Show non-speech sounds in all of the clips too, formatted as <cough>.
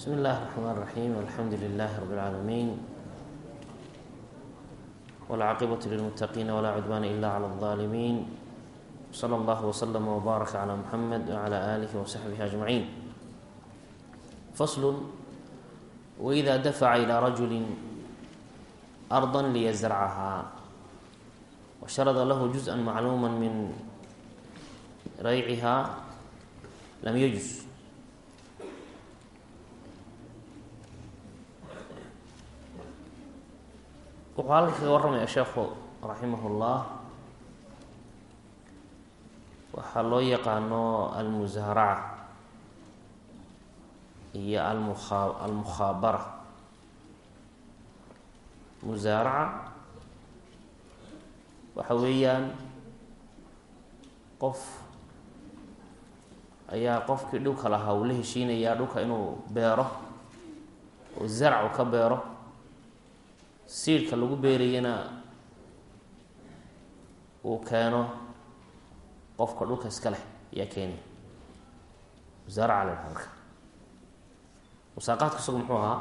bsmi اllahi الرحmn الرaحيم alxamdu لlah رb العaalمين wاlcaaqibaة lلmتaqin wla cudwan ila عlى الظالمين slى اllah وslm وbaarak عlى mحamed وعlى آlih وصaxbih أجmaعin fasl وإida dafca ilى rajuli أrضa liyزrcaha وsharda lahu جuزءa macluuma min rayciha lam yجuz wuxuu halka kaga warramaya sheekhu raximah اllah waxaa loo yaqaano almusaaraca iyo almukha almukhaabara. Musaaraca waxa weeyaan qof ayaa qofkii dhulka lahaa uu la heshiinayaa dhulka inuu beero oo zarcu ka beero siidhka lagu beerayana uu keeno qofka dhulka iska leh ayaa keenaya musaaraca la musaaqaadku isagu muxuu ahaa?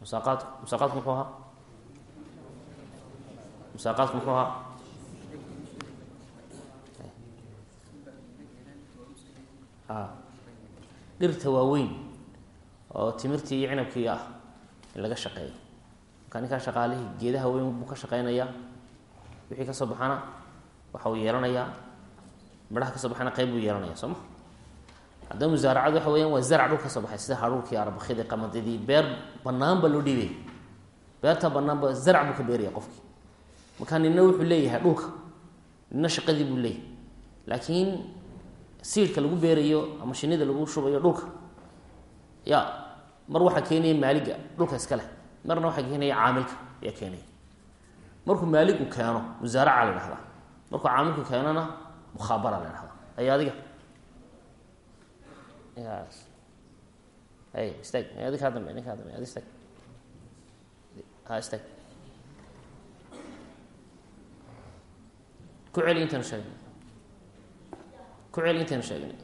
Musaaqaadku musaaqaadku muxuu ahaa? Musaaqaadku muxuu ahaa? A dhirta waaweyn oo timirtii iyo cinabkii ah in laga shaqeeyo marka ninkaa shaqaalihii geedaha weyn buu ka shaqeynayaa wixii ka soo baxana waxa uu yeelanayaa midhaha ka soo baxana qeyb buu yeelanaya soo ma? Haddaba musaaracadu waxa weyaan waa zarc dhul ka soo baxay sida haruurkii arbakidii qamadidii beer banaan ba loo dhiibaya beerta banaanba zarc buu ka beeraya qofkii. Marka nina wuxuu leeyahay dhulka nina shaqadii buu leeyahay. Laakiin siidhka lagu beerayo ama shinida lagu shubayo dhulka ya mar waxaa keenaya maaliga dhulka iska leh marna waxaa keenaya caamilka ayaa keenaya markuu maaligu keeno musaaraca la dhahdaa markuu caamilku keenona mukhaabara la dhahdaa ay adiga? Yas ay istag adi kaa dambe nin dambe ad istag ha istag ku celi intaynu sheegnay. Ku celi intaynu sheegnay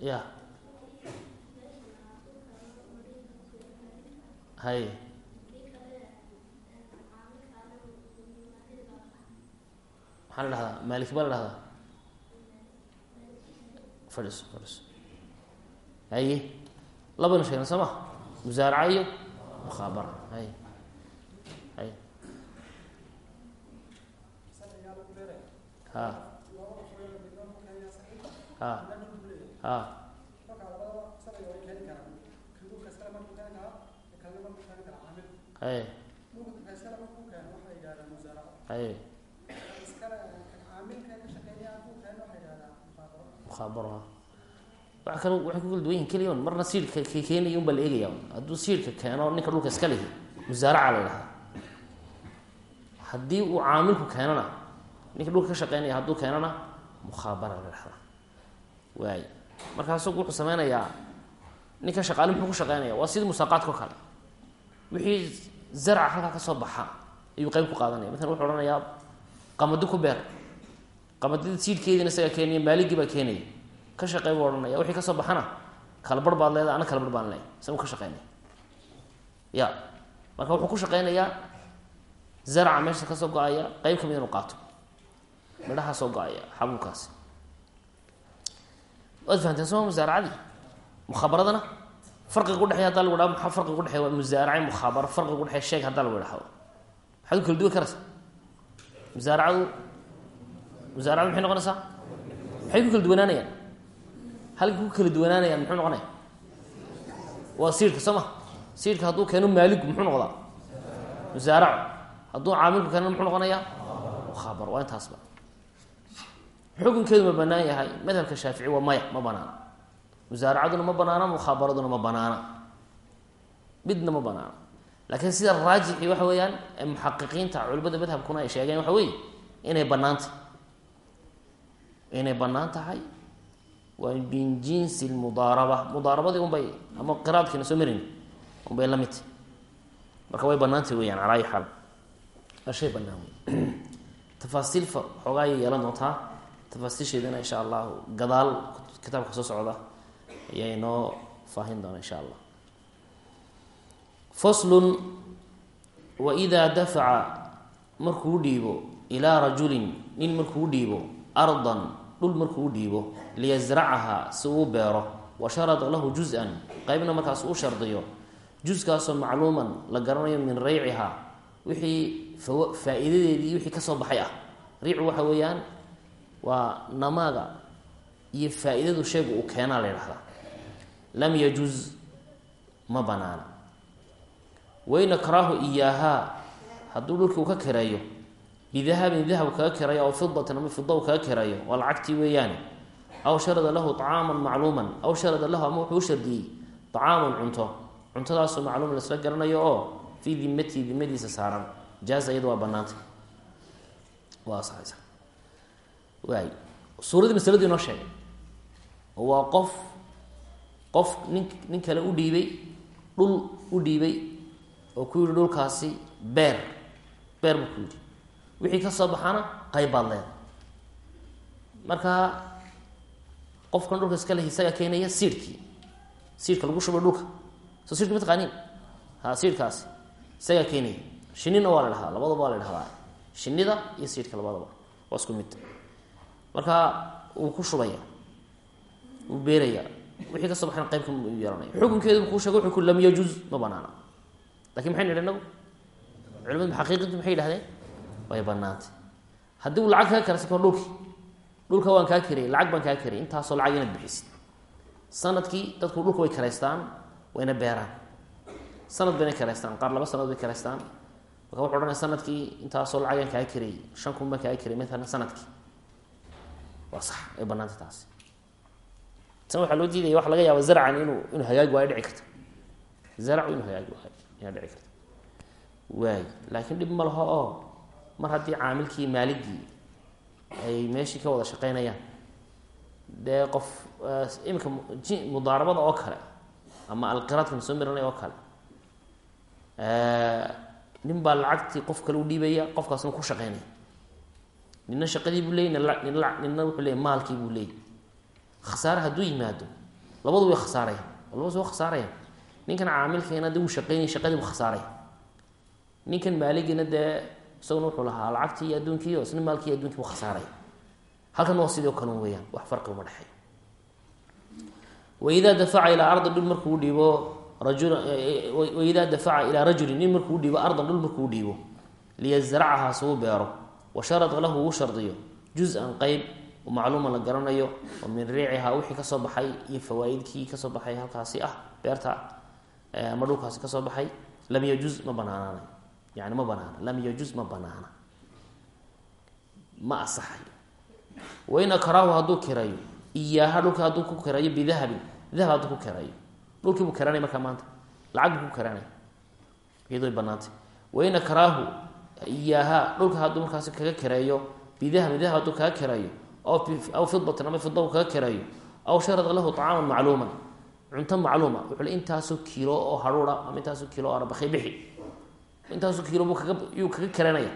ya hay maxaa la dhahdaa? Maaliki baa la dhahdaa? Fadhiso fadhiso haye labaynu sheegna soo ma musaaraca iyo mukhaabara hay hay ha. Ha waa kal waxay ku kala duwan yihiin marna siidhka k keenaya un baa la keeno ninka dhulka iska lihi musaaraca la haddii uu caamilku keenona ninka dhulka ka shaqeynaya hadduu keenona mukhaabara la waay markaa isagu wuxuu sameynayaa ninka shaqaali muxuu ku shaqeynaya waa sidii musaaqaadka o kale. Wixii zarca halkaa ka soo baxa ayuu qeyb ku qaadanaya. Maala wuxuu ohanayaa qamadi ku beer. Qamadida siidhkeediina isagaa keenaya maaligii baa keenaya. Ka shaqey buu ohanaya wixii ka soo baxana kalabar baad leeda ana kalabar baan leey isagu ka shaqeynaya. Ya marka wuxuu ku shaqeynayaa zarca meesha ka soo go'aya qeyb ka mid inu qaato. Midhaha soo go'aya xabuubkaasi waad fahanteen soma musaaracadii mukhaabaradana? Farqiga udhexey hadaa lagu dhaha maxaa farqiga udhexey waa musaaraca mukhaabaro farqiga udhexey sheeg hadaa lagu dhahdo maxaad u kala duwan karaysa musaaracadu musaaracadu maxay noqonaysaa maxay ku kala duwanaanayaan halkay ku kala duwanaanayaan muxuu noqonaya waa siidhka soo ma? Siidhka hadduu keeno maaligu muxuu noqdaa? Musaaraco hadduu caamilku keeno muxuu noqonayaa? Mukhaabaro waa intaasba xukunkeedu ma banaan yahay. Madhabka shaafici waa maya ma banaana. Musaaracaduna ma banaana mukhaabaraduna ma banaana. Midna ma banaana. Laakiin sida raajixi waxa weeyaan muxaqiqiinta culimada madhabkuna ay sheegeen waxa weeye inay bannaan tahay. Inay bannaan tahay waa min jinsi lmudaaraba. Mudaarabadii unbay ama qiraadkiina soo marin unbay la mid marka way banaantay weyaan calaa ayi xaal. Waa banaan wey <clears throat> tafaasiil fa xoogaa ayay yeelan doontaa tafaasiisheedana insha allahu gadaal kitaabka soo socda ayaa inoo faahin doona insha allah faslun waidaa dafaca markuu dhiibo ilaa rajulin nin markuu dhiibo ardan dhul markuu dhiibo liyasracaha si uu beero wa sharada lahu juz-an qeybna markaas uu shardiyo juskaasoo macluuman la garanayo min rayciha wixii faa-iidadeedii wixii ka soo baxay ah. Riicu waxa weeyaan waa namaaga iyo faa-iidadu sheegu uu keenaa la yidhahdaa lam yajuz ma banaana. Wayna karaahu iyaahaa hadduu dhulkii uu ka kareeyo bidahabin dahab kaga kerayo aw fidatin ama fida u kaga kerayo waa lacagtii weeyaane. Aw sharada lahu طacaaman macluuman aw sharada lahu ama wuxuu u shardiyey طacaaman cunto. Cuntadaasoo macluum laisla garanayo oo fii dimatihi dimadiisa saaran. Jaaza iyada waa banaanta waa asaxaysa waay suuradii masaladii inoo sheegay. Oo waa qof qof nin nin kale u dhiibay dhul u dhiibay oo ku yihi dhulkaasi beer beer buu ku yidhi. Wixii ka soo baxaana qayb baad leeda marka qofkan dhulka iska leh isaga keenaya siidhkii siidhka lagu shubay dhulka. Soo siidhka ma taqaaniin? Ha siidhkaasi isagaa keenaya. Shinina waa la dhahdaa labadaba waa la dhahdaa shinida iyo siidhka labadaba. Waa isku mid marka wuu ku shubaya wuu beeraya wixii ka soo baxayna qaybka yeelanaya. Xukunkeedu kuu sheegay wuxuu ku lam yajuz ma banaana. Lakin maxay nidhi inagu culimadu xaqiiqintu maxay yidhahdeen way banaantay haddii uu lacag kaga karaysa kahor dhulki dhulka waan kaa karayay lacag baan kaa karayay intaasoo lacag inaad bixisid. Sanadkii dadku dhulka way karaystaan wayna beeraan. Sanad bayna karaystaan qaar laba sanad bay karaystaan marka wuxu odhanaya sannadkii intaasoo lacagaan kaa karayay shan kun baan kaa karayay maalan sannadkii waa sax way banaantay taasi. Tan waxaa loo diidaya waxa laga yaaba zarcan inuu inuu hagaagi waayo dhici karta. Zarcu inuu hagaagi waayo ayaa dhici karta. Waay laakiin dhib ma laho oo mar haddii caamilkii maaligii ay meeshii ka wada shaqeynayaan dee qof iminka mudaarabada oo kale ama alqiraadkan soo marinay oo kale nin baa lacagtii qof kale u dhiibaya qofkaasna ku shaqeynaya nina shaqadii buu leeyay nina wuxuu leeyay maalkii buu leeyay. Khasaare hadduu yimaado labadu way khasaarayaan labadu way khasaarayaan. Ninkan caamilkeena dee wuu shaqeynaya shaqadii buu khasaaraya. Ninkan maaligiina dee isaguna wuxuu lahaa lacagtii iyo adduunkii o isna maalkii addunkii buu khasaaray halkan waa sidoo kale weeyaan wax farqi uma dhexeey waidaa dafaca ilaa ardan dhul markuu dhiibo rajul waidaa dafaca ilaa rajulin nin markuu dhiibo ardan dhul markuu dhiibo liyasracahaa suu beero wa sharada lahu uu shardiyo. Juz-an qeyb macluuma la garanayo oo min riicihaa wixii ka soo baxay iyo fawaa-idkii ka soo baxay halkaasi ah beerta ama dhulkaasi ka soo baxay lam yajuz ma banaanaana yani ma banaana lam yajuz ma banaana. Ma asaxayo wain akraahu hadduu kirayo iyaaha dhulka hadduu ku kirayo bidahabin dahab hadduu ku kirayo. Dhulkii buu kiranay markaa maanta lacag buu ku kiranay. Iyadoo banaantay wain akraahu iyaaha dhulka hadduu markaasi kaga kireeyo bidahabin dahab hadduu kaga kirayo aw fidatin ama fida kaga kirayo aw sharada lahu طacaaman macluuman cunto macluuma wuxuu le intaasoo kiilo oo haruura ama intaasoo kiilo oo arbakay bixi intaasoo kiilo buu kaga yuu kaga karanaya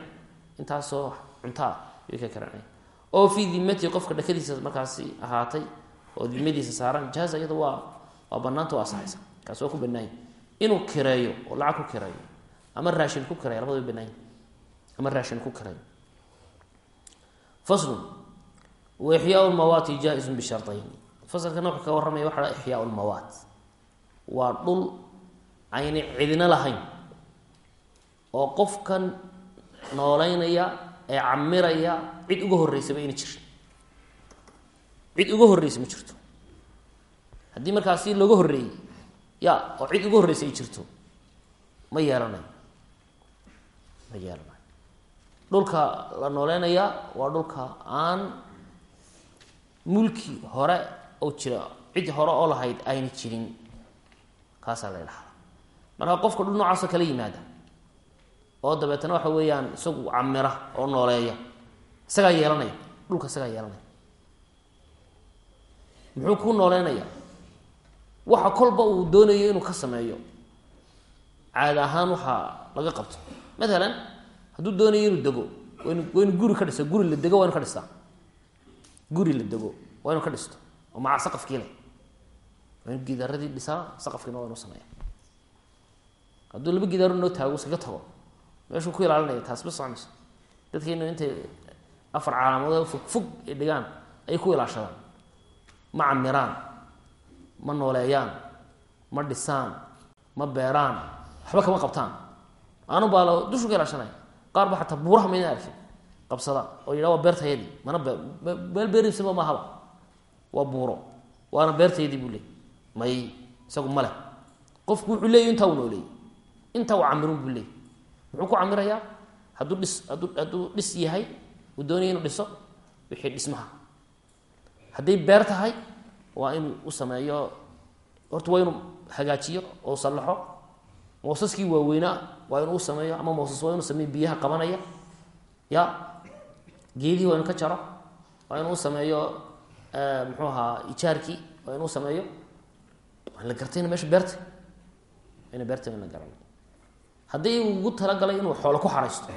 intaasoo cuntaa yuu kaga karanaya oo fii dimati qofka dhakadiisa markaasi ahaatay oo dimadiisa saaran jaaza iyada waa waa banaanta waa asaxaysa kaas waa ku banaanya inuu kireeyo oo lacag ku kireeyo ama raashin ku kireeyo labada way banaanya ama raashin ku kireeyo faslun wa ixyaau lmawaati jaa-izun bishardayn fasalkana wuxuu ka warramaya waxa ixyaau lmawaat waa dhul ayna cidina lahayn oo qofkan nooleynaya ee camiraya cid uga horreysaba ayna jirin cid uga horreysa ma jirto. Haddii markaasi looga horreeyey ya oo cid uga horreysa ay jirto ma yeelanayo ma yeelanayo dhulka la nooleynaya waa dhulka aan mulki hore oo jira cid hore oo lahayd ayna jirin. Kaasaa la idhahdaa marka qofka dhul noocaasoo kala yimaada oo dabeetana waxa weeyaan isagu camira oo nooleeya isagaa yeelanaya dhulka isagaa yeelanaya. Muxuu ku nooleynaya waxa kolba uu doonayo inuu ka sameeyo. Caada ahaan waxaa laga qabto. Matalan hadduu doonayo inuu dego waynu waynu guri ka dhisa guri la dego waa inu ka dhistaa guri la dego waa inuu ka dhisto. Oo maca saqafkii leh waa inu gidaaradii dhisaa saqafkiina waa inu sameeya hadduu laba gidaaro noo taago iskaga tago. Meeshuu ku ilaalinaya taas ma soconayso. Dadkeenu intay afar calaamadood fog fog ay dhigaan ayay ku ilaashadaan. Ma camiraan ma nooleeyaan ma dhisaan ma beeraan waxba kama qabtaan. Anu baa dushu ka ilaashanaya qaar ba xataa buuraha mayna arkin qabsada oo yidhaha waa beertayadii mana meel beeriisaba maahaba waa buuro waana beertayadii buu leey may isagu ma leh. Qofku wuxuu leeyahy intaa u nooleeyey intaa u camirun buu leeyay. Muxuu ku camirayaa? Hadduu dhis hadduu hadduu dhis yahay uu doonaya inuu dhiso wixii dhismaha. Hadday beer tahay waa inuu u sameeyo horta waa inuu hagaajiyo oo sallaxo moosaskii waaweynaa waa inuu sameeyo ama moosas waa inuu sameeyo biyaha qabanaya. Ya geedihii waa inuu ka jaro. Waa inuu sameeyo muxuu ahaa ijaarkii waa inuu sameeyo. Waan la gartayna meesha beerta ina beerta in la garanay haddii ugu talagalay inuu xoolo ku xaraysto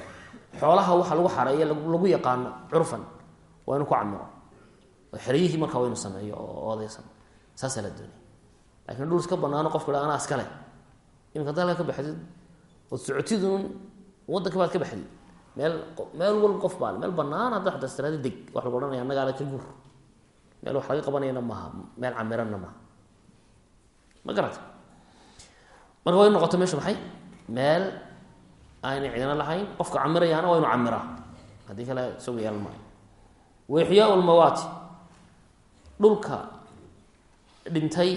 xoolaha waxa lagu xareeya lagu yaqaano curfan waa inuu ku camiro oo xeryihii markaa waa inuu sameeyo oo odaysan saasaa la doonay. Lakin dhul iska banaano qofku ha anaa iskale imika hadda halka ka baxdid ood socotidun wadanka baad ka baxdid. Meel meel walba qof baale meel banaan hadda xataa istiraadi deg wax lagu ohanaya annagaale ka guur. Meel wax laga qabanayana maaha meel camiranna maaha ma garata marka waa inu noqoto meesha maxay? Meel aanay cidina lahayn qofka camirayaana waa camiraa haddii kale isagu yeelan maayo. Wa ixyaa lmawaati dhulka dhintay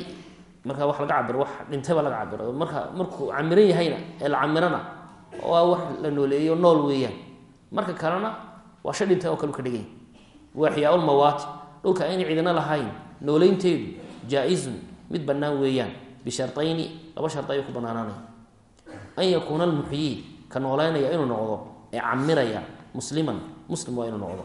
marka wax laga cabiro wax dhintay baa laga cabiro marka markuu camiran yahayna ee la camirana waa wax la nooleeyo nool weeyaan. Marka kalena waa shay dhintay oo kale ka dhigany wa ixyaa lmawaati dhulka aynay cidina lahayn nooleynteedu jaa-izun mid bannaan weeyaan. Bisharayni laba shardi ayuu ku banaanaanaya an yakuuna almuxyii ka nooleynaya inuu noqdo ee camiraya musliman muslim waa inuu noqdo.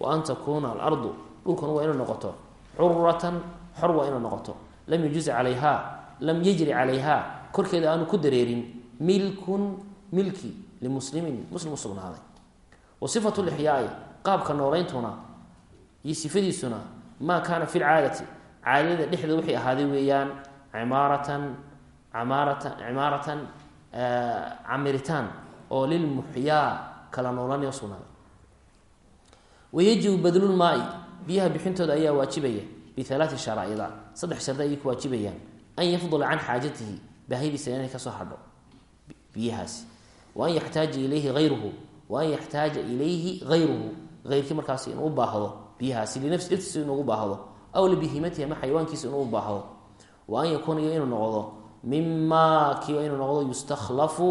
Wa an takuuna alardu dhulkuna waa inuu noqoto. Curatan xor waa inuu noqoto lam yujuz calayha lam yajri calayha korkeeda aanu ku dareerin milkun milki limuslimin muslim u sugnaaday. Wa sifatu lixyaai qaabka nooleyntuna iyo sifadiisuna maa kaana fi lcaadati caadada dhexda wixii ahaaday weeyaan cimaaratan amaaratan cimaaratan camiritaan oo lilmuxyaa kala noolanaya sugnaaday. Wayajibu badlulmaai biyaha bixintooda ayaa waajibaya bialaati sharaa'ida saddex shardi ayay ku waajibayaan. An yafdula can xaajatihi baahidiisa inay ka soo hadho biyahaasi. Wa an yaxtaaja ilayhi ayruhu wa an yaxtaaja ilayhi hayruhu hayrkii markaas inuu baahdo biyahaasi linafsi irtiisa inuu u baahdo aw libihimatihi ama xayawaankiisa inuu baahdo. Wa yakuuna iyo inuu noqdo mima kii inuu noqdo yustakhlafu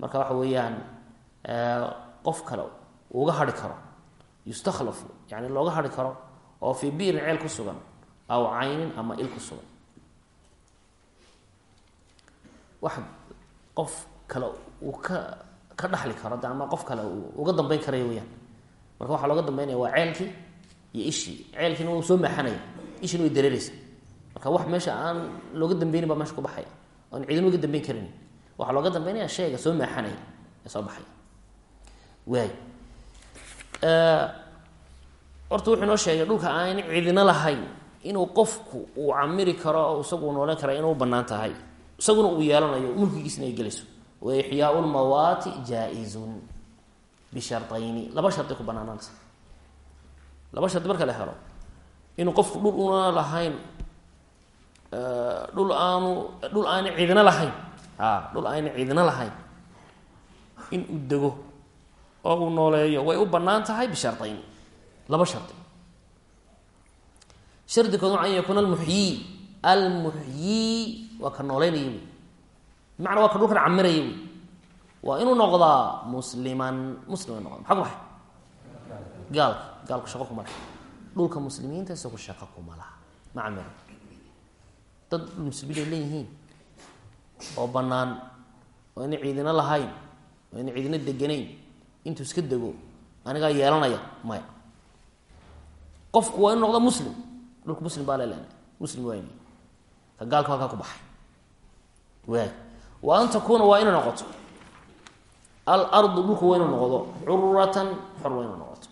marka waxa weeyaan qof kale uga hari karo yustakhlafu yani looga hari karo oo fii biirin ceel ku sugan aw caynin ama il ku sugan wax qof kale uu ka ka dhaxli karo de ama qof kale uu uga dambeyn karayo weyaan marka waxaa looga dambeynaya waa ceelkii iyo ishii ceelkiina wuu soo maaxanaya ishiina way dareereysa marka wax meesha aan looga dambeynin baa meesha ku baxaya oan cidina uga dambeyn karin waxaa looga dambeynaya shayga soo maaxanaya ee soo baxaya waay horta wuxuu inoo sheegay dhulka aan cidina lahayn inuu qofku uu camiri karo oo isagu noolan kara inuu bannaan tahay. Isaguna uu yeelanayo mulkigiisna ay gelayso wa ixyaau lmawaati jaa-izun bisharayni laba shardi ku banaanaanaysa laba shardi marka la helo inuu qofku dhul una lahayn dhul aanu dhul aana cidina lahayn. A dhul aana cidina lahayn. In uu dego oo uu nooleeyo way u bannaan tahay bishardayn laba shardi shardi kood an yakuuna almuxyii almuxyii waa ka nooleynaya wy bimacnaa waa ka dhulkan camiraya wy waa inuu noqdaa musliman muslim noqda maxaa ku baxay? Gaalka gaalku shaqo kuma laha dhulka muslimiinta isagu shaqo kuma laha ma camira dad muslimiin ay leeyihiin oo banaan oo ina ciidina lahayn oo ina ciidina deganayn intuu iska dego anigaa yeelanaya maya. Qofku waa inu noqda muslim dhulka muslim baa lelen muslim wayn ka gaalku halkaa ku baxay. Waay. Wa an takuuna waa inay noqoto. Alardu dhulku waa inu noqdo curatan xor waa inu noqoto.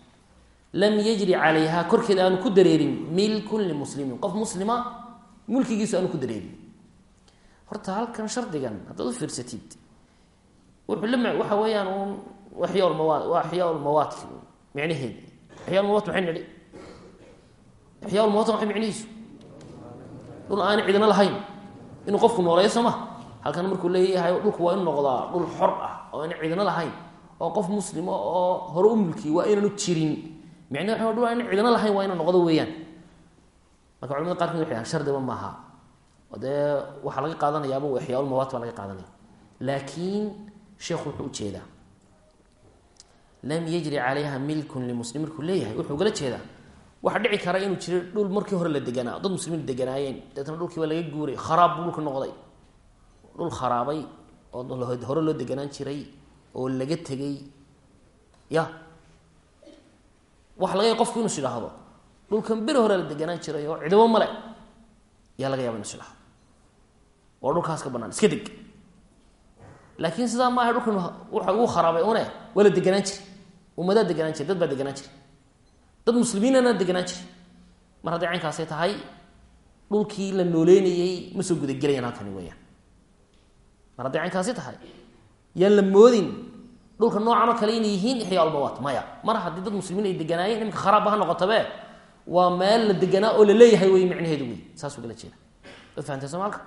Lam yajri calayha korkeeda aanu ku dareerin milkun limuslimin qof muslima mulkigiisu aanu ku dareerin. Horta halkan shardigan haddaad u fiirsatid wuxuu la waxa weeyaan un axyaa lmawaad waa axyaa lmawaadki micnaheedi axyaa lmawaad maxay nidhi axyaa lmawaadka maxay micnihiisu. Dhul aana cidina lahayn. Inuu qofku nooleeyo soo ma halkan markuu leeyahay dhulku waa inu noqdaa dhul xor ah oo aan cidina lahayn. Oo qof muslima oo hore u mulkiy waa inaanu jirin. Micne waa dhul aan cidina lahayn waa ina noqdo weeyaan. Marka culamada qaarkood waxay dhahan shardiba maaha dee waxaa laga qaadanayaaba axyaa lmawaad baa laga qaadanaya. Laakiin sheekhu wuxuu u jeedaa lam yajri calayha milkun limuslim markuu leeyahay wuxuu ugala jeedaa waxaa dhici kara inuu jiro dhul markii hore la deganaa dad muslimiin deganaayeen deetna dhulkii waa laga guuray kharaab buu dhulka noqday. Dhul kharaabay oo hore loo deganaan jiray oo laga tegay. Ya. Waxa laga yaaba qofku inuu idhaahdo dhulkan beri hore la deganaan jiray oo cidibo male yaa laga yaba inu is idhaahdo oo dhulkaas ka banaan iska deg. Laakiin sidaa maaha dhulkan waxa uu kharaabay une waa la deganaan jiri ummadaa deganaan jiri dad baa deganaan jiri dad muslimiinana deganaan jiri mar hadday caynkaasay tahay dhulkii la nooleynayey ma soo gudagelayaan halkani weyaan mar hadday caynkaasi tahay yaan la moodin dhulka noocan oo kale inay yihiin ixyaa almawaat maya. Mar haddii dad muslimiin ay deganaayeen iminka kharaabba ha noqotabe waa meel la deganaa oo la wey micnaheedu wey saasuu gala jeeda. Waad fahamtay soomaalka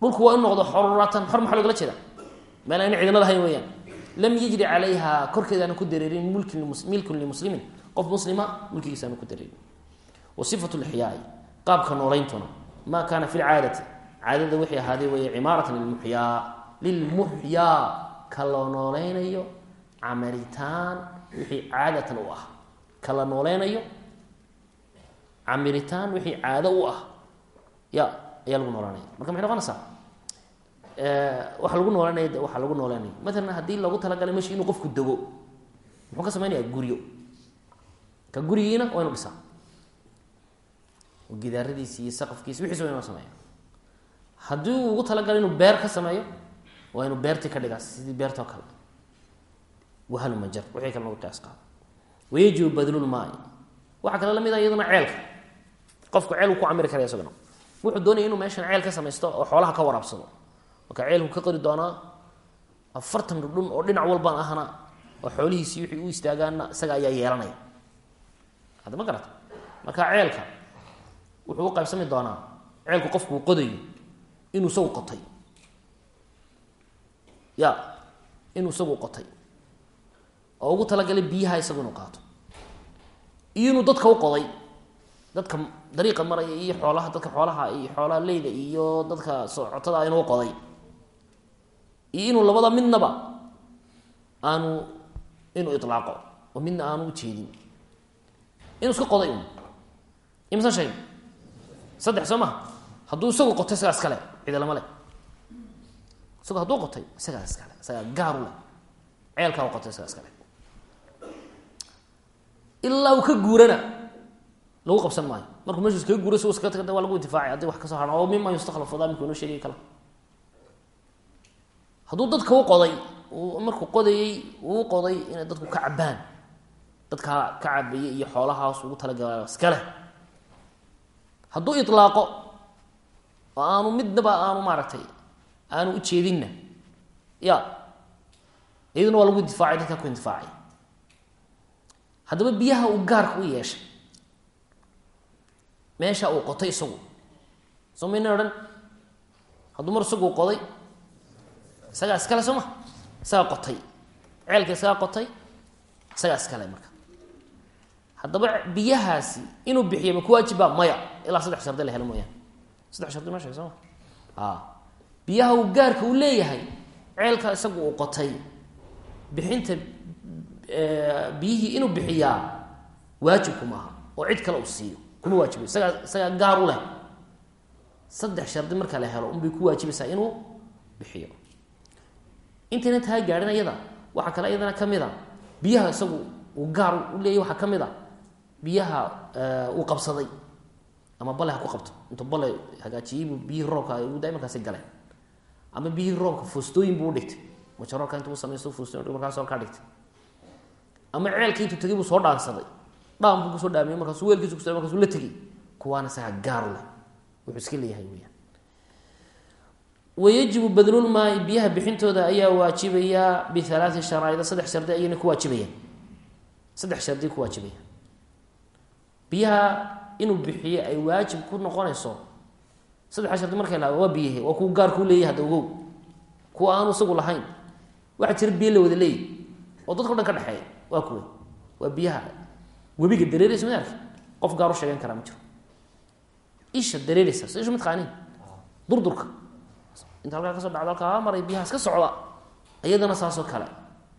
dhulku waa inu noqdo xoratan xor maxaa logala jeeda meel ayna cidina lahayn weyaan lam yajri calayha korkeedaana ku dareerin mulkin milkun limuslimin qof muslima mulkigiisaana ku dareerin wa sifatu lixyaai qaabka noolayntuna maa kaana fi lcaadati caadada wixii ahaaday weeye cimaaratan lilmuxyaa lilmuxyaa ka loo nooleynayo wixii caadatan u ah. Ka la nooleynayo wixii caado u ah. Ya ayaa lagu noolanaya marka maxay noqonaysaa? Waxa lagu noolanaya waxaa lagu noolanaya matalan haddii lagu talagalay meshi inuu qofku dego muxuu ka sameynaya guryo ka gurigiina waa inu dhisaa. Gidaaradiisi iyo saqafkiisi wixiis waa inu sameeya haddii ugu talagalay inuu beer ka sameeyo waa inuu beertii ka dhigaa. Sidii beertoo kale. Wahalmajar wixii kale nagu qiyaas qaado wayajibu badlulmaai waxaa kale la mid a iyaduna ceelka. Qofku ceel uu ku camiri karaya isaguna. Wuxuu doonaya inuu meeshan ceel ka samaysto oo xoolaha ka waraabsado. Marka ceelku ka qori doonaa afartan dhudhun oo dhinac walbaan ahna oo xoolihiisii wixii u istaagaana isaga ayaa yeelanaya hadda ma garata marka ceelka wuxuu u qaybsami doonaa ceelku qofku uu qodayo inuu isagu qotay. Ya inuu isagu qotay. Oo ugu talagalay biyaha isagu inuu qaato. Iyo inuu dadka u qoday dadka dariiqa maraya iyo xoolaha dadka xoolaha iyo xoolaha leyda iyo dadka socotada inuu qoday. Iyo inuu labada midnaba aanu inuu ilaaqo oo midna aanu ujeedin inuu iska qoday un imsan shay saddex soo maha hadduu isagu qotay isagaa iskale cidalama le isagoo hadduu qotay isagaa iskale isagaa gaaru leh. Ceelkaa u qotay isagaa iskale ilaa uu ka guurana lagu qabsan maayo. Markuu meeshu iskaga guura s iskaga tagda waa lagu intifaacay haddii wax ka soo haran oo mima yustakhlafu daa minku inoo sheegay kala. Hadduu dadka u qoday uu markuu qodayey uu qoday inay dadku ka cabaan dadkaa ka cabayay iyo xoolahaas ugu talagala iska leh. Hadduu ilaaqo oo aanu midnaba aanu maaragtay aanu ujeedinna ya iyaduna waa lagu intifaacay dadkaa ku intifaacay. Haddaba biyaha uu gaarka u yeeshay meesha uu qotay isagu. Soo mayna odhan? Hadduu mar isagu qoday isagaa iskale soo ma? Isagaa qotay. Ceelka isagaa qotay isagaa iskale marka haddaba biyahaasi inuu bixiyo ma ku waajiba maya. Ilaa saddex shardi la helo mooyaane. Saddex shardi ma sheeg soo ma? Biyaha uu gaarka uu leeyahay ceelka isagu uu qotay bixinta biyihii inuu bixiyaa waajibku maaha oo cid kale uu siiyo. Kuma waajibo isagaa isagaa gaar u leh. Saddex shardi marka la helo unbay ku waajibaysaa inuu bixiyo. Intayna taa gaadhin ayada waxaa kale iyadana ka mid a. Biyaha isagu uu gaar u leeyahy waxaa ka mid a biyaha uu qabsaday. Ama bale ha ku qabto. Intuu bale hagaajiyeybu biyihii roobka da markaasi galeen. Ama biyihii roobka foostooyin buu udhigtay majaroorka intuu samaysto foostooyin markaas kaa dhigtay. Ama ceelka intuu tagay buu soo dhaansaday. Dhaam buu ku soo dhaamiyey markaasuu weelkiisu kuso markaasuu la tegey kuwaana isaga gaar leh. Wuxuu iska leeyahay weyaan wayajibu badlulmaai biyaha bixintooda ayaa waajibayaa bialaati sharaa'ida saddex shardi ayayna ku waajibayaan. Saddex shardi ku waajibayaan biyaha inuu bixiyo ay waajib ku noqonayso. Saddexa shardi markay laha waa biyahe waa kuwa gaar kuu leeyahy hadda ogow. Kuwa aanu isagu lahayn. Waxaa jira biyo la wada leeyahy oo dadka o dhan ka dhexeeya waa kuwe waa biyaha. Webiga dareereysa ma arki qof gaar u sheegan karaa ma jiro. Isha dareereysa so isha mataqaanin durdurka. Inta halkaa ka soo dhacdo halkaa maray biyahaas ka socda iyadana saasoo kale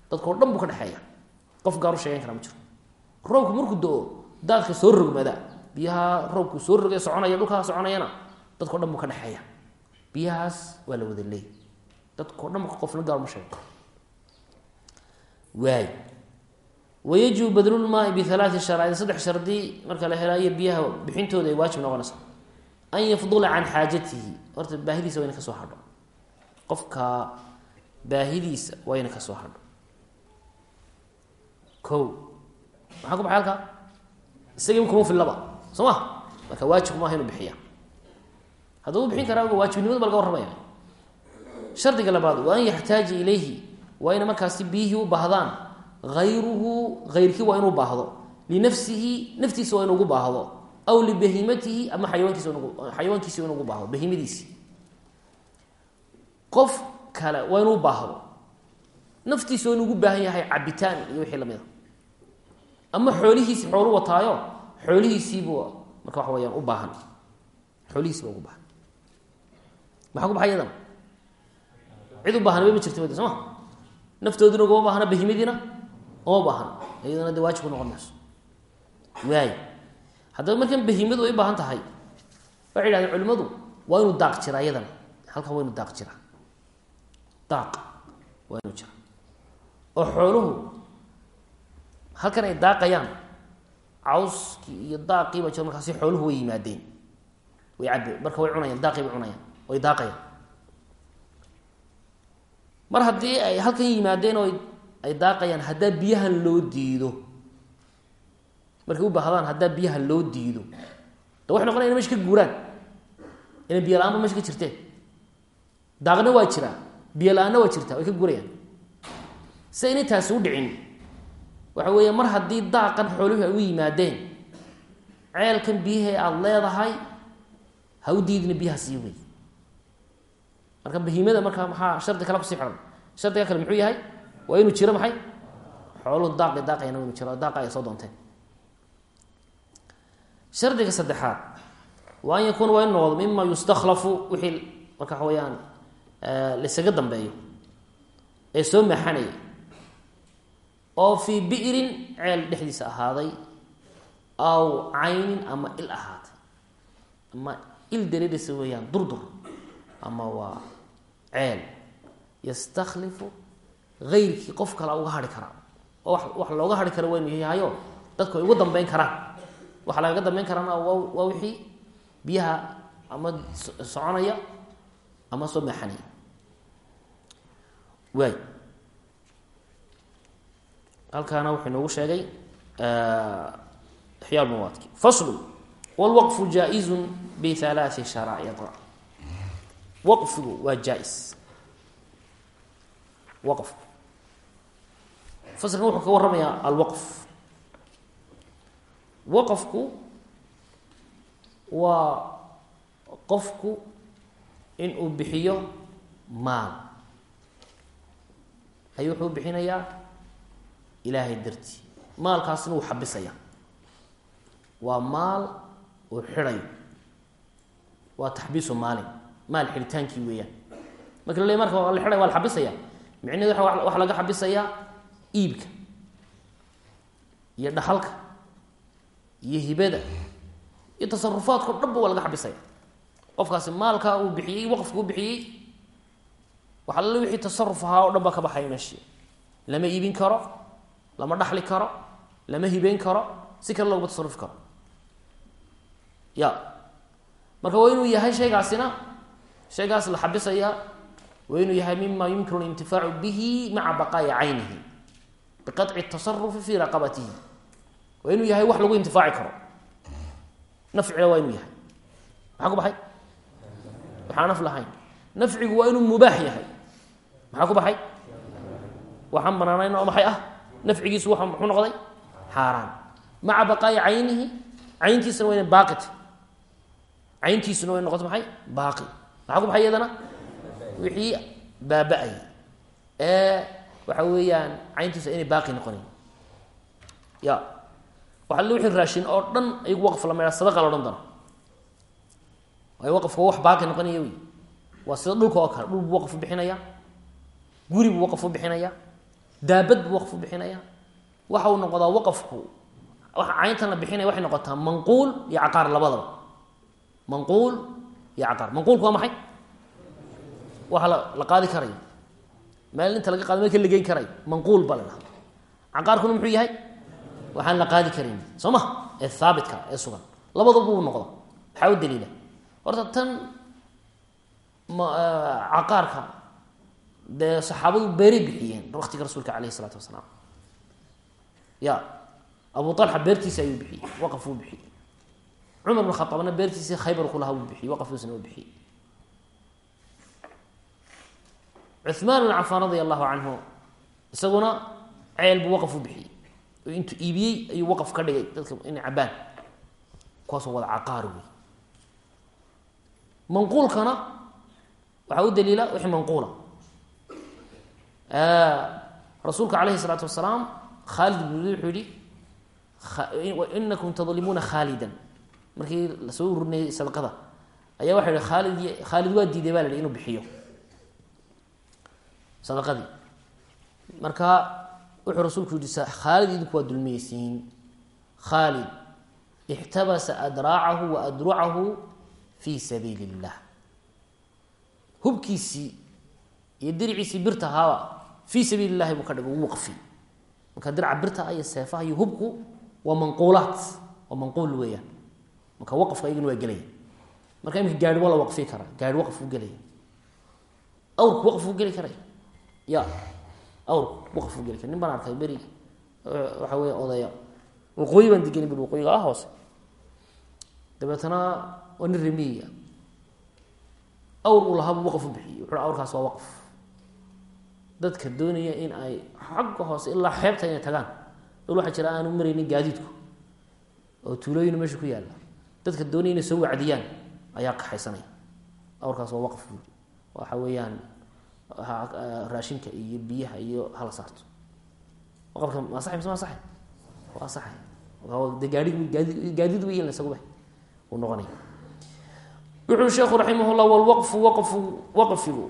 dadkao dhan buu ka dhexeeya qof gaar u sheegan karaa ma jiro. Roobku markuu do-o daadka soo rogmada. Biyaha roobku soo rogay soconaya dhulkaa soconayana. Dadkao dhan buu ka dhexeeya. Biyahaas waa la wada leey dadkao dhan qofna gaar uma sheego. Waay wayajibu badlulmaai bialaati sharaa'id saddex shardi marka la helaayo biyaha bixintooda ay waajib noqonaysa. An yafdula can xaajatihi. Horta baahidiisa waa ina ka soo hadho. Qofka baahidiisa waa ina ka soo hadho. Ko maxaa ku baxay halka isagiiba kuma fillaba soo ma? Marka waajib maaha inuu bixiya. Hadduu bixin karaa waajibnimadu ba laga warramaya shardiga labaad wa an yaxtaaja ilayhi waa ina markaasi biyihii u baahdaan hayruhu hayrkii waa inuu baahdo linafsihi naftiisa waa inuugu baahdo aw libahimatihi ama xayawaankiisa xayawaankiisi waa inugu baahdo bahimadiisi. Qof kale waa inuu baahdo. Naftiisa waa baahan yahay cabitaan iyo wixii la mid a ama xoolihiisi xoolu wataayo xoolihiisiibu marka waxa weyaan u baahan. Xoolihiisi baa ugu baahan. Maxaa ku baxay cid u baahan ma jirta wada soo ma? Naftoodina ugama baahna bahimadiina uma baahna iyadana de waajib ku noqon mayso. Waay. Haddaba markan bahimadu u baahan tahay waxay yidhahdeen culimadu waa inuu daaq jira iyadana. Waa inu daaq jira daaq waa inuu jira oo xooluhu halkan ay daaqayaan. Cawskii iyo daaqii baa jira markaasi xooluhu way yimaadeen. Way cabe marka way cunayaan daaqii bay cunayaan way daaqayaan. Mar haddii ay halkan yimaadeen oo ay daaqayaan haddaa biyahan loo diido markay u baahdaan haddaa biyaha loo diido da waxay noqonaya ina meesha ka guuraan. Ina biyo la'aan ba meesha ka jirteen daaqna waa jiraa biyo la'aanna waa jirtaa way ka guurayaan. Si aynay taasi u dhicin waxa weeye mar haddii daaqan xooluhu ay u yimaadeen ceelkan biyahee aada leedahay ha u diidina biyaha sii wey. Marka bahimada marka maxaa shardi kale ku sii xihan shardiga kale muxuu yahay waa inuu jiro maxay? Xooluhu daaqi daaqayana inu jiro daaqa ay soo doonteen shardiga saddexaad waa an yakuuna waa in noqdo mima yustakhlafu wixii marka waxa weyaan laysaga dambeeyo ee soo maaxanaya oo fii bi'rin ceel dhexdiisa ahaaday aw caynin ama il ahaatay. Ama il dareerisa weeyaan durdur. Ama waa ceel yastakhlifu hayrkii qof kale uga hari karaa oo wax looga hari kara waynu yahayo dadku ay ugu dambeyn karaan. Waxa lagaga dambeyn karaana waa wixii biyaha ama soconaya ama soo maaxanaya waay halkaana wuxuu inoogu sheegay ixyaa mawaadki faslu wlwaqfu jaa-izun bialaai sharaa'ida. Waqfigu waa jaa-is. Waqfku faslkan ka warramayaa alwaqf. Waqafku waa qofku in uu bixiyo maal. Ayuu wuxuu bixinayaa ilaahay dartii. Maalkaasina wuu xabisaya. Waa maal uu xidhayo. Waa taxbiisu maalin. Maal xidhitaankii weeyaan. Marka la le marka la xidhay waa la xabisaya. Micnehedu waxaa laga xabisayaa iibka iyo dhaxalka iyo hibada iyo tasarufaadka o dhan ba waa laga xabisaya. Qofkaasi maalkaa uu bixiyey waqfka u bixiyey waxa lale wixii tasaruf ahaa o dhan baa ka baxaya meeshii lama iibin karo lama dhaxli karo lama hibeyn karo si kale looguma tasarufi karo. Ya. Marka waa inuu yahay shaygaasina shaygaas la xabisaya waa inuu yahay mima yumkinu lintifaacu bihi maca baqaa'i caynihi biqaطci tasarufi fi raqabatihi. Waa inuu yahay wax lagu intifaaci karo. Nafcina waa inuu yahay. Maxaa ku baxay? Waxaa naf lahayn. Nafcigu waa inuu mubaax yahay. Maxaa ku baxay? Waxaan banaanayn oo maxay ah nafcigiisu waa muxuu noqday xaaraan maca baqaa'i caynihi cayntiisuna waa ina baaqita cayntiisuna waa ina noqoto maxay baaqi maxaa ku baxay iyadana wixii baaba-ay ee waxa weeyaan cayntiisu inay baaqi noqonayn ya waxa le wixii raashin oo dhan ayagu waqf lama ydhaha sadaqa la odhan doona waayo waqafka wax baaqi noqonaya wey waa sida dhulka oo kale dhul buu waqf bixinaya guri buu waqf u bixinaya daabad buu waqf u bixinaya. Waxa uu noqdaa waqafku cayntan la bixinaya waxay noqotaa manquul iyo caqaar labadaba. Manquul iyo caqaar. Manquulku waa maxay? Waxa la qaadi karayo meel inta laga qaado meelka la geyn manquul baa la caqaarkuna muxuu yahay? Waxaan la qaadi karin. Soo ma? Ee haabitka ee sugan. Labadaba uu noqda maxaa u daliila? Horta tan caqaarka dee saxaabadu beeray bixiyeen waktiga rasuulka aleyh isalaatu wasalaam. Ya abu alxa beertiisa ayuu bixiyey waqaf uu bixiyey. Cumar bn khaaabna beertiisii khaybar kulaha uu bixiyey waqafkiisana uu bixiyey. Cuثmaan bn cafaan allahu canhu isaguna ceel buu waqaf u bixiyey. Oo intuu iibiyey ayuu waqaf ka dhigay dadka inay cabaan kuwaasoo wada caqaar wey manquulkana waxaa u daliila wixii manquula rasuulka aleyhi salaatu wasalaam khaalid ibn wuxuu yihi inakum tadlimuuna khaalidan markii la soo ururinayay sadaqada ayaa waxa yihi khaalid khaalid waa diiday baa la yihi inuu bixiyo sadaqadii. Marka wuxuu rasuulku yihi khaalid idinku waa dulmiyeysiin khaalid ixtabasa adraacahu wa adrucahu fi sabiili illah hubkiisii iyo diriciisii birta ahaaba fii sabiili llahi buu ka dhigay waqfi. Marka dirca birta iyo seefaha iyo hubku waa manquulaat waa manquul weeyaan. Marka waqafka iyagana waa gelaya marka imika gaari waa la waqfi karaa gaari waqf u gelaya awrku waqf u geli karaya ya awrku waqf u geli kara nin baan arkay beri waxa weya odaya waqooyi baan degeni bui waqooyiga ah hoose. Dabeetana waa nin remiya awr uu lahaabuu waqf u bixiyey. Wuxu awrkaas waa waqf dadka doonaya in ay xagga hoose ilaa xeebta inay tagaan. Dhul waxaa jira aanu maraynin gaadiidku. Oo tuulooyin meesha ku yaalla. Dadka doonaya inay soo wacdiyaan ayaa kaxaysanaya. Awrkaas waa waqf buui waxa weeyaan raashinka iyo biyaha iyo hala saarto. Waqafka ma saxay mise ma saxay? Waa saxay. De gaadi gaadi gaadiid weyan isaguba uu noqonaya. Wuxuu sheekhu raximah llah wlwaqfu waqfu waqfigu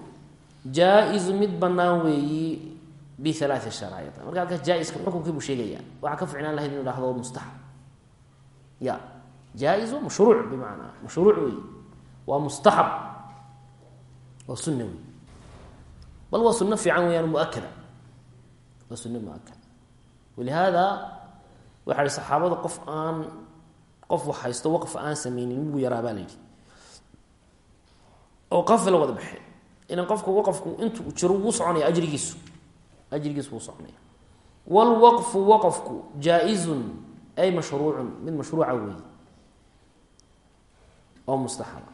jaa-izu mid banaan weeyi bialaai sharaa'id marka halkaas jaa-iska xukunkii buu sheegaya. Waxaa ka ficnaan lahayd inu hahdo mustaxab ya jaa-izu mashruuc bimacnaa. Mashruuc wey waa mustaxab. Waa sunna wey bal waa sunno fiican weyaan muakada waa sunno muakada walihaada waxaa hi saxaabada qof aan qof wax haysto waqf aan sameynin migu yaraa baa la yidhi. Oo qafila wada baxay inan qofka waqafku intuu jiro wuu soconaya ajrigiisu. Ajrigiisu wuu soconaya. Wlwaqfu waqafku jaa-izun ay mashruucun mid mashruuca weeye. Oo mustaxaba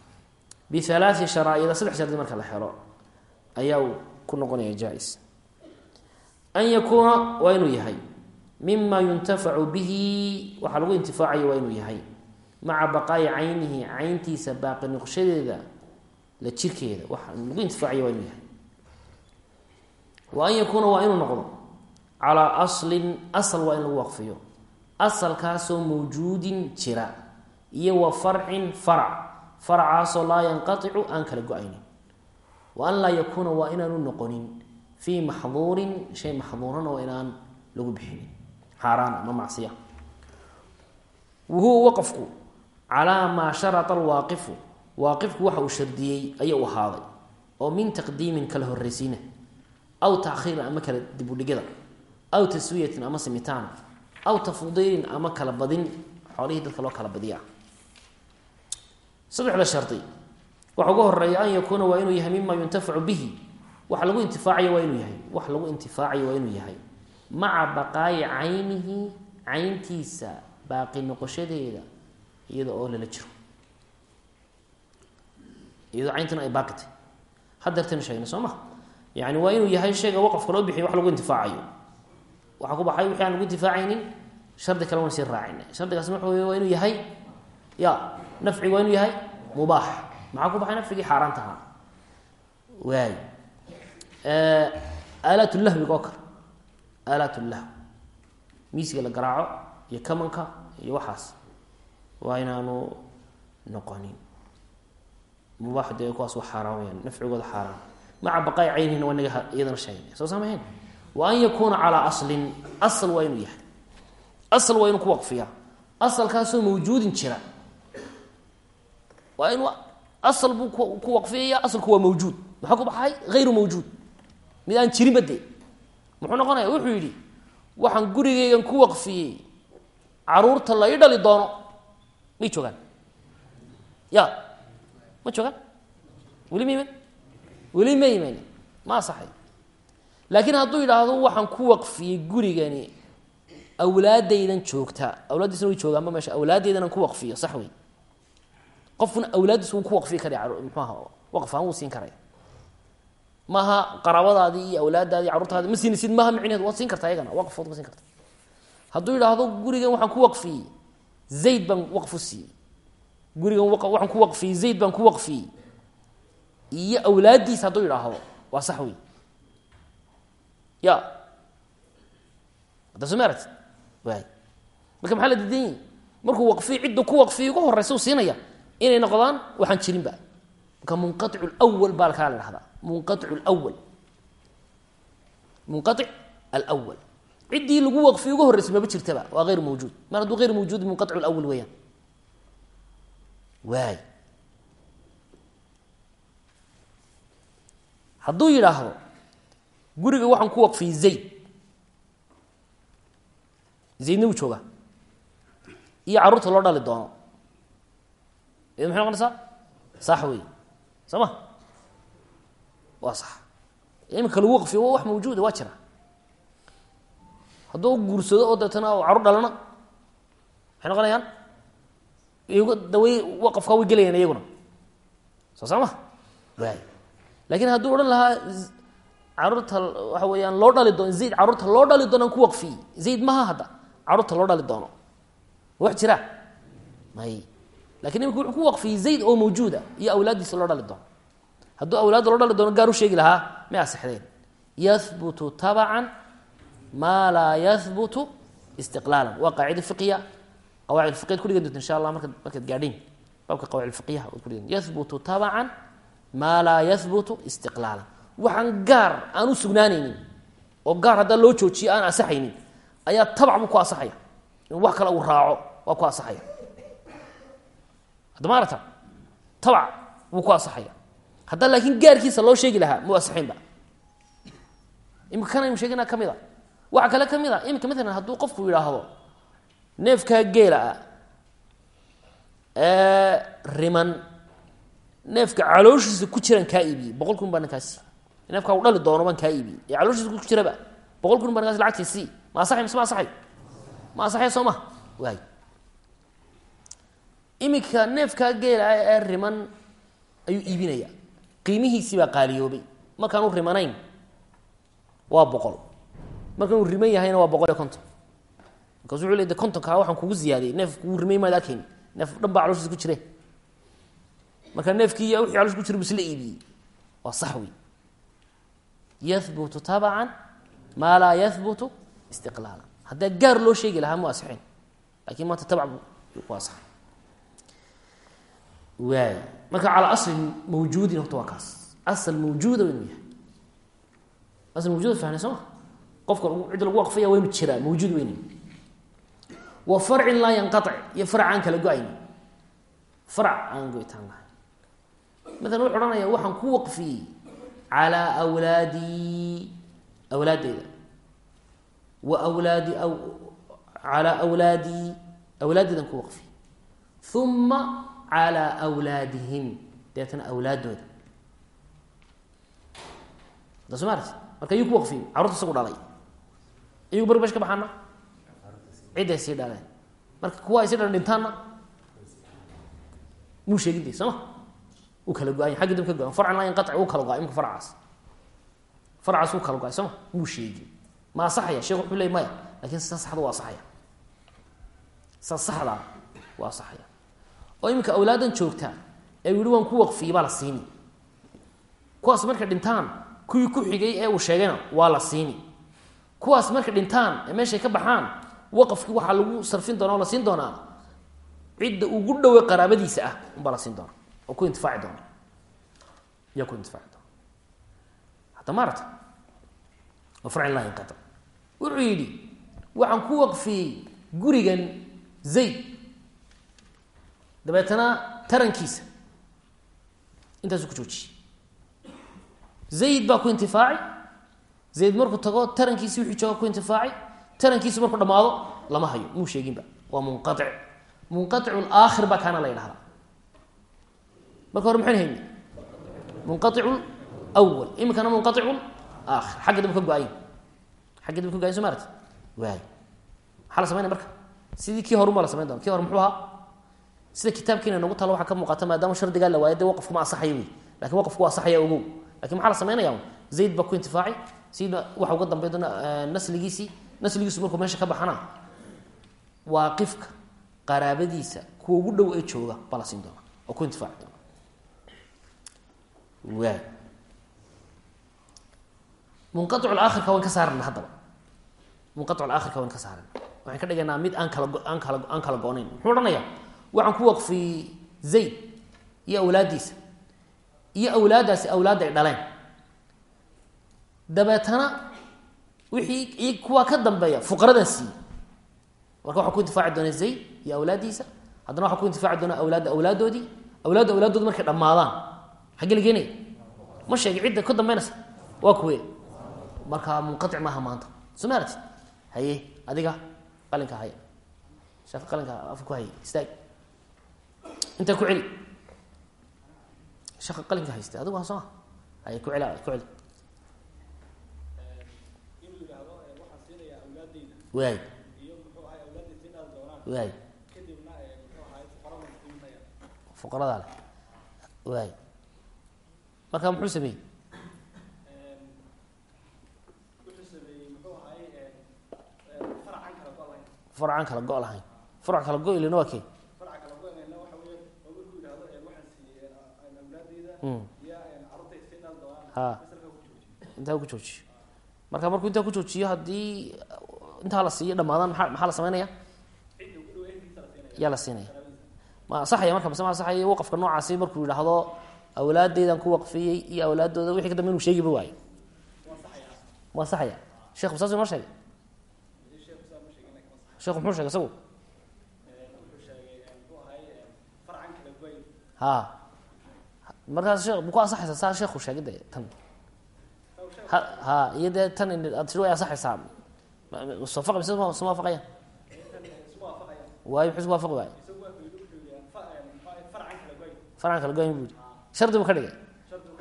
bialaai sharaa'ida saddex shardi marka la helo ayaa uu ku noqonaya jaa-is an yakuuna waa inuu yahay. Mima yuntafacu bihi waxaa lagu intifaacayo waa inuu yahay. Maca baqaa'i caynihi cayntiisa baaqi noqshadeeda la jirkeeda waxa lagu intifaaciya waa inuu yahay. Wa an yakuuna waa inuu noqdo calaa aslin asal waa in lagu waqfiyo. Asalkaasoo mawjuudin jira iyo wa farcin farac. Faracaasoo laa yanqaticu aan kala go'aynin. Wa an laa yakuuna waa inaanu noqonin fii maxduurin shay maxduurana waa inaan lagu bixinin. Xaaraan ama macsiya. Wahuwa waqafku calaa maa sharata alwaaqifu waaqifku waxa uu shardiyey ayuu ahaaday oo min taqdiimin kala horreysiina aw taakhiirin ama kala dibudhigida aw taswiyatin ama simitaan aw tafdiilin ama kala badin xoolihii dadka loo kala badiya saddexda shardi waxa uga horreeya an yakuuna waa inuu yahay mima yuntafacu bihi wax lagu intifaacayo waa inuu yahay wax lagu intifaacayo waa inuu yahay. Maca baqaayi caynihi cayntiisa baaqi noqoshadeeda iyada oo lala jiro iyadoo cayntana ay baaqi tahy hadeertaynu sheegna soo ma yani waa inuu yahay shayga waqafka loo bixiyo wax lagu intifaacayo. Waxaa ku baxay wixi aan lagu intifaacaynin shardi kale waan sii raacina shardigaas waxa wey waa inuu yahay ya nafcigu waa inuu yahay mubaax. Maxaa ku baxay nafcigii? Xaaraanta ahaa waay aalaat lahwiga oo kale. Aalaat lahw. Miisiga la garaaco iyo kamanka iyo waxaas. Waa inaanu noqonin mubaax dee kuwaas wa xaaraan weyaan nafcigooda xaaraan maca baqaa'i caynihina waa naga iyadana sheegna soo saamahayn wa an yakuuna calaa aslin asal waa inuu yahay. Asal waa inuu ku waqfiya asalkaasoo mawjuudin jira. Waa inuu asal buu ku waqfiyaya asalku waa mawjuud. Maxaa ku baxay? Hayru mawjuud. Mid aan jirinba dee. Muxuu noqonaya? Wuxuu yidhi waxaan gurigeygan ku waqfiyey. Caruurta la ii dhali doono. May joogaan. Ya ma joogaan weli ma iman? Weli ma iman? Ma asaxay laakiin hadduu yidhaahdo waxaan ku waqfiyey gurigani awlaadaydan joogta. Awlaaddiisna way joogaanba meesha awlaadaydan aan ku waqfiyo sax wey qofkuna awlaaddiis wuu ku waqfiyi karaya muxuaha waqfaan wuu siin karaya maaha qaraabadaadii iyo awlaadaadii carruurtaadi ma siinisid maaha micneheed waad siin kartaa iyagana waqfood ma siin karta hadduu yidhaahdo gurigan waxaan ku waqfiyey zayd baan waqfu siiyey gurigan waxaan ku waqfiyey zayd baan ku waqfiyey. Iyo awlaaddiis hadduu yidhaahdo waa sax wey ya. Hadda soo ma aragti waay marka maxaa la diidan yahi markuu waqfiy cidda ku waqfiya ugu horeysa u siinaya inay noqdaan waxaan jirinba marka munqaicu lwal baa kaa la dhahdaa munqaicu lwal munqaic alwal ciddii lagu waqfiy ugu horreysay maba jirtaba waa hayr mawjuud. Mar hadduu hayr mawjuud munqaicu lwal weeyaan waay hadduu yidhaahdo guriga waxaan ku waqfiyey zayd. Zaydna wuu joogaa. Iyo carruurta loo dhali doono. Iyado maxay noqonaysaa? Sax wey soo ma? Waa sax. Iminka lagu waqfiyo waa wax mawjuuda waa jira. Hadduu guursado oo deetana carruur dhalana maxay noqonayaan daway waqafkaa way gelayaan iyaguna. Soo saa ma waay laakiin hadduu odhan lahaa carruurta waxa weeyaan loo dhali doono zayd carruurta loo dhali doonaan ku waqfiyey zayd maha hadda. Carruurta loo dhali doono. Wax jira. May. Lakin imika wuxuu ku waqfiyey zayd oo mawjuuda iyo awlaaddiisa loo dhali doono. Hadduu awlaadda loo dhali doono gaar u sheegi lahaa may asexdeen yahbutu tabacan maa laa yahbutu istiqlaalan. Waa qaacida fiqiya qawaacid fiqiyad kudhigan doonta insha allah markaad markaad gaadhin baabka qawaacid fiqiyaha waad kudhigan yahbutu tabacan maa laa yahbutu istiqlaalan. Waxaan gaar aan u sugnaanaynin oo gaar haddaa loo joojiyo aan asaxaynin ayaa tabac buu ku asaxaya. In wax kale uu raaco waa ku asaxaya. Hadda ma aragta tabac buu ku asaxaya. Haddaa laakiin gaarkiisa loo sheegi lahaa mu asaxaynba imika kanaynu sheegina ka mid a. Waxaa kale ka mid a imika maalan hadduu qofku yidhaahdo neefkaa geela ah ee riman neefka calooshiisa ku jiraan kaa iibiyey boqol kun baa ninkaasi. Neefkaa u dhali doono baan kaa iibiyey ee calooshiisa ku jiraba boqol kun baa ninkaasi lacagtiisii ma asaxay mise ma asaxay ma asaxay soo ma? Waay iminka neefkaa geela ah ee riman ayuu iibinaya. Qiimihiisii baa qaaliyoobay. Markaanu rimanayn waa boqol. Markaanuu riman yahayna waa boqol iyo konton markaasu wuxuu le wa qofka cidda lagu waqfaya inu jiraa mawjuud weyne wa farcin laa yanqaic iyo farc aan kala go'ayni farc aan go-itaan lahay maalan wuxu ku waqfiyey calaa awlaadii awlaadeyda wa wlaadi calaa awlaadii awlaadeydan ku waqfiyey. Uma calaa wlaadihim deetana awlaadooda. Da soo maarti marka ayuu ku waqfiyey isagu dhalay. Iyagu bari bash ka cidday sii dhaleen marka kuwa isi dhan dhintaanna muu sheegin de sooma uu kala go'ay. Xaggi dib ka go-an farcan laa yanqatic uu kala go'ay. Imka farcaas. Farcaas uu kala go'ay. Muu sheegin. Ma asaxaya sheekh wuxuu ley maya. Lakin sida saxda waa asaxaya sida saxdaa waa asaxaya oo iminka awlaadan joogta ee yihi waan ku waqfiyey baa la siini. Kuwaas markay dhintaan kuwii ku xigay ee uu sheegayna waa la siini. Kuwaas markay dhintaan ee meeshay ka baxaan waqafkii waxaa lagu sarfin doona oo la siin doonaa cidda ugu dhowe qaraabadiisa ah unbaa la siin doona oo ku intifaaci doona yaa ku intifaaci doona hadda maarata farcin laa yanqatic wuxuu yidhi waxaan ku waqfiyey gurigan zayd. Dabeetana tarankiisa intaasuu ku joojiyey. Zayd baa ku intifaaci. Zayd markuu tago tarankiisi wixii jooga ku intifaaci tarankiisi markuu dhamaado lama hayo. Muu sheeginba. Waa munqaic munqaicu aakhir baa kaana la ydhahdaa marka hore maxaynu hayni munqaicu lwal iminkana munqaicu aakhir. Xagga dambe ka go'ayn xagga dambe ka go'ayn soo maarati waay maxaa la samaynaya marka? Sidii kii horun baa la samayn doona kii hore muxuu ahaa? Sida kitaabkiina nagu talo waxaa ka muuqata maadaama shardigaa la waayo dee waqafku ma asaxayo wey laakiin waqafku asaxaya ogow laakiin maxaa la samaynaya zayd baa ku intifaaci. Zaydna waxa uga dambey doona nasligiisii nasligiisu markuu meesha ka baxana waaqifka qaraabadiisa kuwa ugu dhow ee jooga baa la siin doona oo ku intifaaci doona. Waay munqaic aakhirka waan ka saarana haddaba. Munqaic aakhirka waan ka saarana waxaan ka dhigaynaa mid aan kala aan kala aan kala go-nayn muxuu odhanaya waxaan ku waqfiyey zayd iyo awlaaddiisa iyo awlaaddaasi awlaadda ay dhaleen. Dabeetana wixii kuwaa ka dambeeya fuqaradan siiyey marka waxaa ku intifaaci doona zayd iyo awlaaddiisa haddana waxaa ku intifaaci doona awlaadda awlaaddoodii awlaadda awlaaddoodi markay dhammaadaan. Xaggee la geenaya ma sheegay cidda ka dambeynaysa waa kuwe. Marka munqaic maaha maanta. Soo ma aragtid? Haye adiga qalinka haya sheeka qalinka afka ku haya istaag. Intaa ku celi. Sheeka qalinka haysta adigu ha sooma haye ku celi ku celi waay waay fuqaradaa leh waay marka muxuu sameeyey? Farcan kala go lahayn farac kala go ilina waa kee? Ha. Intaa ku joojiyo. Marka markuu intaa ku joojiyo haddii intaa la siiyo dhamaadaan maa maxaa la sameynaya? Yaa la siinaya. Ma asaxaya marka mase ma asaxaya waqafka noocaasi markuu yidhaahdo awlaadeydan ku waqfiyey iyo awlaadooda wixii ka dambe inu sheegiba waayo ma asaxaya shekhu saas inoo sheegay? Sheekhu muxuu sheegay isagu? Ha. Markaas shee ma ku asaxaysa saa sheekhu sheegay de tan. Ha iyo dee tan ad tii way asaxaysaa waafaqayaan waayo muxuu isku waafaqi waayo farcan kala goyn bu yidhi. Shardi buu ka dhigay.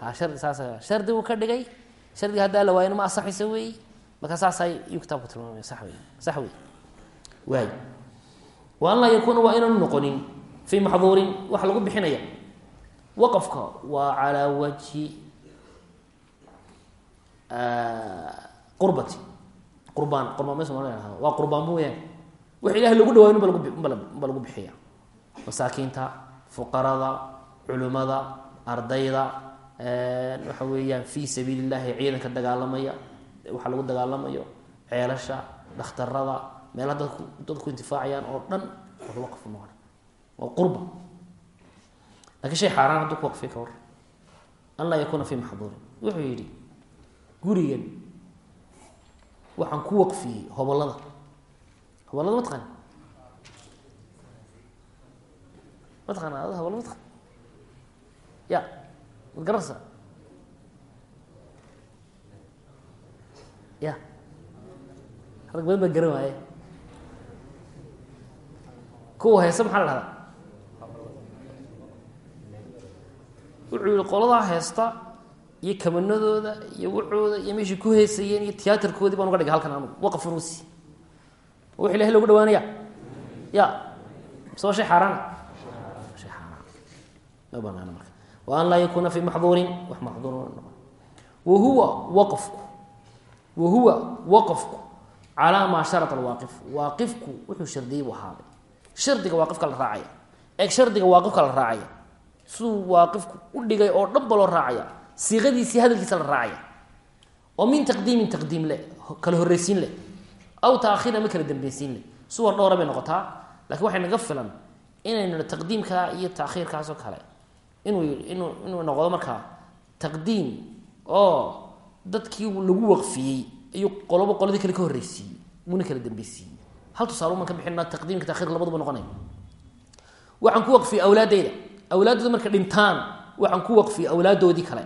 Ha shardi saas shardi buu ka dhigay. Shardiga haddaa la waayana ma asaxaysa wey marka saasay iyuu kitaabku tilmaamaya sax wey sax wey waay wa an laa yakuuna waa inaanu noqonin fii maxduurin waxa lagu bixinaya. Waqafka qurbaan qurbaan mes waa qurbaan bu weyaan wax ilahay loogu dhawaay unba lagu lagu bixiya masaakiinta fuqarada culimada ardayda waxa weeyaan fii sabiili illahi ciidanka dagaalamaya waxaa lagu dagaalamayo ceelasha dhakhtarada meelaha dadku dadku intifaacayaan oo dhan waa waqfu noqona waa qurba. Lakiin shay xaaraan hadduu ku waqfiy ka war an laa yakuuna fii maxduurin. Wuxuu yidhi gurigan waxaan ku waqfiyey hobolada hobolada ma taqaani ma taqaana ad hobola ma ya mad garanaysa ya. Rag badan baa garan waaye. Kuwa heese maxaa la dhahdaa wuxuu yihi qoladaa heesta iyo kamanadooda iyo wuxooda iyo meeshay ku heesayeen iyo tiyaatarkoodii baan uga dhigay halkan anugu waqaf unusi wax ilahay loogu dhawaanaya ya. Mise shay xaaraana. Shay xaaraan ma banaana marka. Wa an laa yakuuna fi maxduurin. Wax maxduur wahuwa waqfku. Wahuwa waqfku calaa maa sharata alwaaqif. Waaqifku wuxuu shardiyey buu ahaaday. Shardiga waaqifka la raacaya. Eeg shardiga waaqifka la raacaya. Siduu waaqifku u dhigay oo dhanba loo raacaya siiqadiisii hadalkiisa la raacaya oo min taqdiimin taqdiim leh kala horreysiin leh aw taakhiir ama kala dambeysiin leh suwar dhowra bay noqotaa lakiin waxay naga filan inaynu taqdiimkaa iyo taakhiirkaasoo kale. Inuu inuu inuu noqdo markaa taqdiim oo dadkii lagu waqfiyey ayuu qolobo qoladii kale ka horreysiiyey muuna kala dambeysiiyey hal tusaale uman ka bixina taqdiimka takhir labaduba noqonay waxaan ku waqfiyey awlaadeyda. Awlaaddooda marka dhintaan waxaan ku waqfiyey awlaaddoodii kale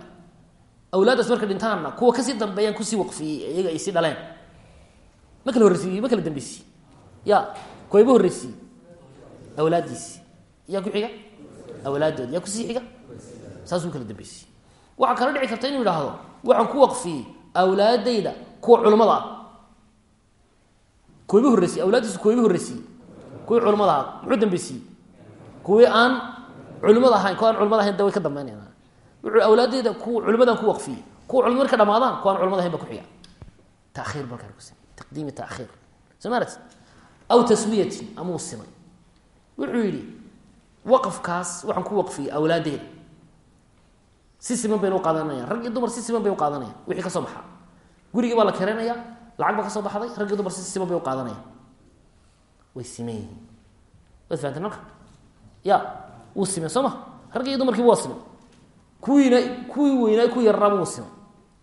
awlaaddaas marka dhintaanna kuwa ka sii dambeeyaan ku sii waqfiyey iyaga ay sii dhaleen. Ma kala horreysiiye ma kala dambeysiye ya kuwayba horreysiiye awlaaddiisi. Yaa ku xiga? Awlaaddoodi yaa ku sii xiga? Saasuu kala dambeysiye waxaa kala dhici karta inuu yidhaahdo waxaan ku waqfiyey awlaadayda kuwa culimmada ah. Kuwayba horreysiye awlaaddiisu kuwayba horreysiye kuwii culimmada muxuu dambeysiye kuwii aan culimmada ahayn kuwa aan culimada ahayn da ka dambeynayaan wuxuu awlaadeyda kuwa culimadaan ku waqfiyey kuwa culimada marka dhamaadaan kuwa aan culimada ahayn ba ku xiga. Taakhiir balkaa ku samey taqdiimi ma aragti aw taswiyatin amuu simay wuxuu yidhi waqafkaas waxaan ku waqfiyey awlaadeyda si siman baynu uqaadanayaan rag iyo dumar si siman bay uqaadanayaan wixii ka baxaa gurigii baa la kareynaya lacag baa ka soo baxday rag iyo dumar si siman bay uqaadanayaan way siman yihiin. Waad fahanteen marka? Ya wuu simay soo ma? Rag iyo dumarkiiba waa simay kuwiina kuwii weynaa kuwii yarraaba wuu simay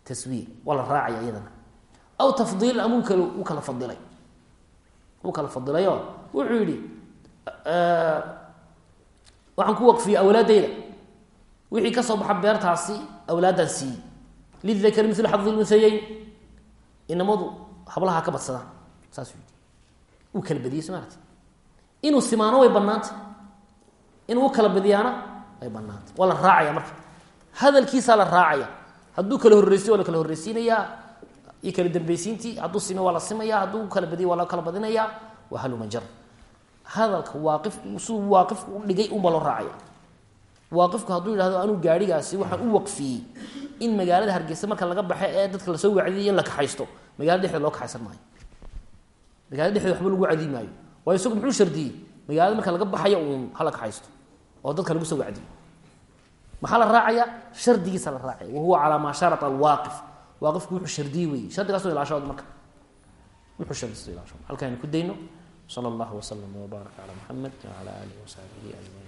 taswiir waa la raacaya iyadana. Aw tafdiil ama kal u kala fadilay. Wuu kala fadilayo wuxuu yidhi waxaan ku waqfiyey awlaadeyda wixii ka soo baxa beertaasi awlaadaan siiyey. Lidakari mil xadi lunhayeyn inamadu hablaha ka badsadaan yidhi. Uu kala badiyey soo maarati inuu simaano way marka hadalkiisaa la raacaya. Hadduu kala horreysiyo waa la kala horreysiinayaa iyo kala dambeysiintii hadduu sime waa la simaya hadduu kala badiyo waa la kala badinayaa waa halumajar hadalka waaqif siduu waaqifku u dhigay unbaa loo raacaya. Waaqifku hadduu yidhahdo anuu gaadhigaasi waxaan u waqfiyey. In magaalada hargeysa marka laga baxe ee dadka la soo wacdiyay in la kaxaysto. Magaalada dhexdeeda loo kaxaysan maayo. Magaalada dhexdeeda waxba lagu cadiy maayo. Waayo isagu muxuu shardiyey? Magaalada marka laga baxayo uun hala kaxaysto. Oo dadka lagu soo wacdiyo maxaa la raacaya? Shardigiisa la raacaya. Wahuwa calaa maa sharata alwaaqif waaqifku wuxuu shardiyey wey shardigaas ilaashood marka. Wuxuu shardisa ilaashood halkaaynu ku dayno. Sala allahu waslama wbaaraka calaa muxamed wacala aalihi wasaxbihi ajmaciin